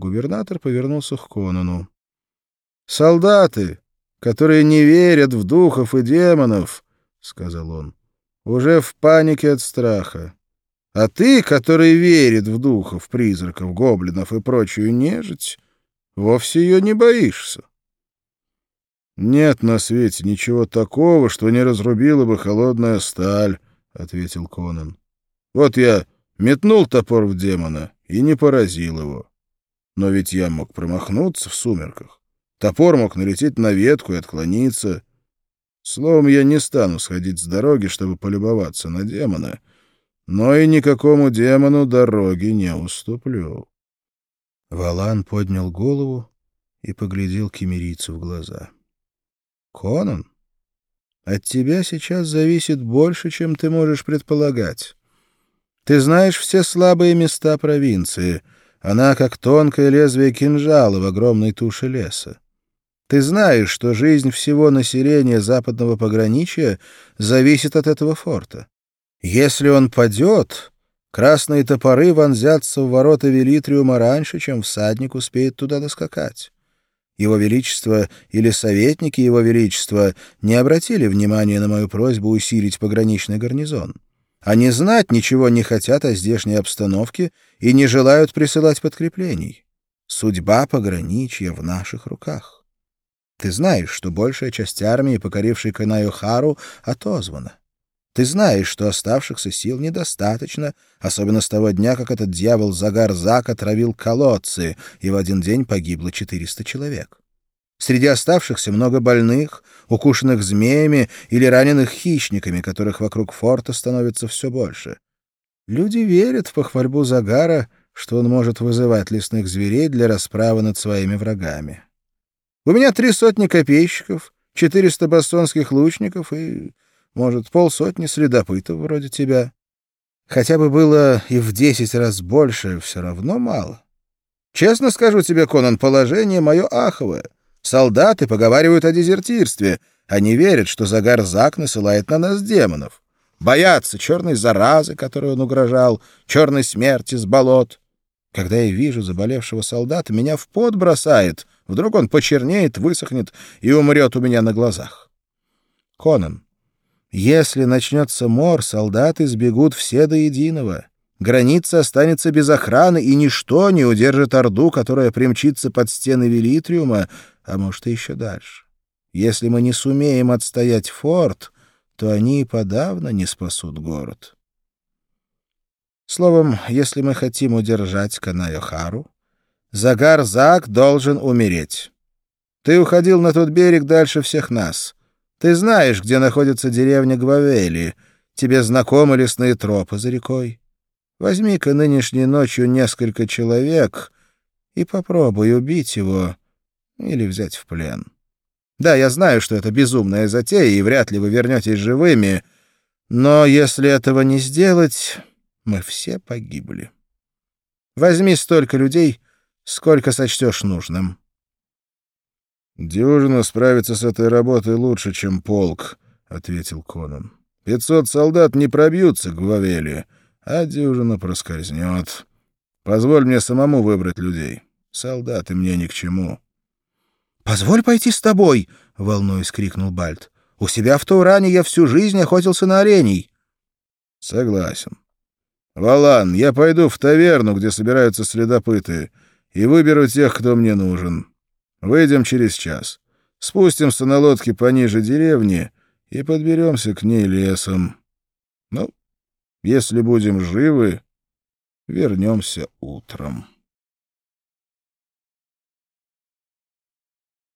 Губернатор повернулся к Конану. «Солдаты, которые не верят в духов и демонов, — сказал он, — уже в панике от страха. А ты, который верит в духов, призраков, гоблинов и прочую нежить, вовсе ее не боишься. «Нет на свете ничего такого, что не разрубила бы холодная сталь», — ответил Конан. «Вот я метнул топор в демона и не поразил его. Но ведь я мог промахнуться в сумерках. Топор мог налететь на ветку и отклониться. Словом, я не стану сходить с дороги, чтобы полюбоваться на демона, но и никакому демону дороги не уступлю». Валан поднял голову и поглядел кемерийцу в глаза. Конан, от тебя сейчас зависит больше, чем ты можешь предполагать. Ты знаешь все слабые места провинции. Она как тонкое лезвие кинжала в огромной туше леса. Ты знаешь, что жизнь всего населения западного пограничья зависит от этого форта. Если он падет, красные топоры вонзятся в ворота Велитриума раньше, чем всадник успеет туда доскакать. Его Величество или советники Его Величества не обратили внимания на мою просьбу усилить пограничный гарнизон. Они знать ничего не хотят о здешней обстановке и не желают присылать подкреплений. Судьба пограничья в наших руках. Ты знаешь, что большая часть армии, покорившей Канаю-Хару, отозвана. Ты знаешь, что оставшихся сил недостаточно, особенно с того дня, как этот дьявол Загар-Зак отравил колодцы, и в один день погибло 400 человек. Среди оставшихся много больных, укушенных змеями или раненых хищниками, которых вокруг форта становится все больше. Люди верят в похвальбу Загара, что он может вызывать лесных зверей для расправы над своими врагами. У меня три сотни копейщиков, четыреста бассонских лучников и может, полсотни следопытов вроде тебя. Хотя бы было и в десять раз больше, все равно мало. Честно скажу тебе, Конан, положение мое аховое. Солдаты поговаривают о дезертирстве. Они верят, что Загарзак насылает на нас демонов. Боятся черной заразы, которой он угрожал, черной смерти с болот. Когда я вижу заболевшего солдата, меня в пот бросает. Вдруг он почернеет, высохнет и умрет у меня на глазах. Конан, если начнется мор, солдаты сбегут все до единого. Граница останется без охраны, и ничто не удержит Орду, которая примчится под стены Велитриума, а может, и еще дальше. Если мы не сумеем отстоять форт, то они и подавно не спасут город. Словом, если мы хотим удержать Канайохару, Загар-Зак должен умереть. Ты уходил на тот берег дальше всех нас — ты знаешь, где находится деревня Гвавели. Тебе знакомы лесные тропы за рекой. Возьми-ка нынешней ночью несколько человек и попробуй убить его или взять в плен. Да, я знаю, что это безумная затея, и вряд ли вы вернетесь живыми, но если этого не сделать, мы все погибли. Возьми столько людей, сколько сочтешь нужным. «Дюжина справится с этой работой лучше, чем полк», — ответил Конан. «Пятьсот солдат не пробьются к Вавеле, а дюжина проскользнет. Позволь мне самому выбрать людей. Солдаты мне ни к чему». «Позволь пойти с тобой!» — волнуясь, крикнул Бальт. «У себя в Тауране я всю жизнь охотился на оленей». «Согласен. Валан, я пойду в таверну, где собираются следопыты, и выберу тех, кто мне нужен. Выйдем через час. Спустимся на лодке пониже деревни и подберемся к ней лесом. Ну, если будем живы, вернемся утром.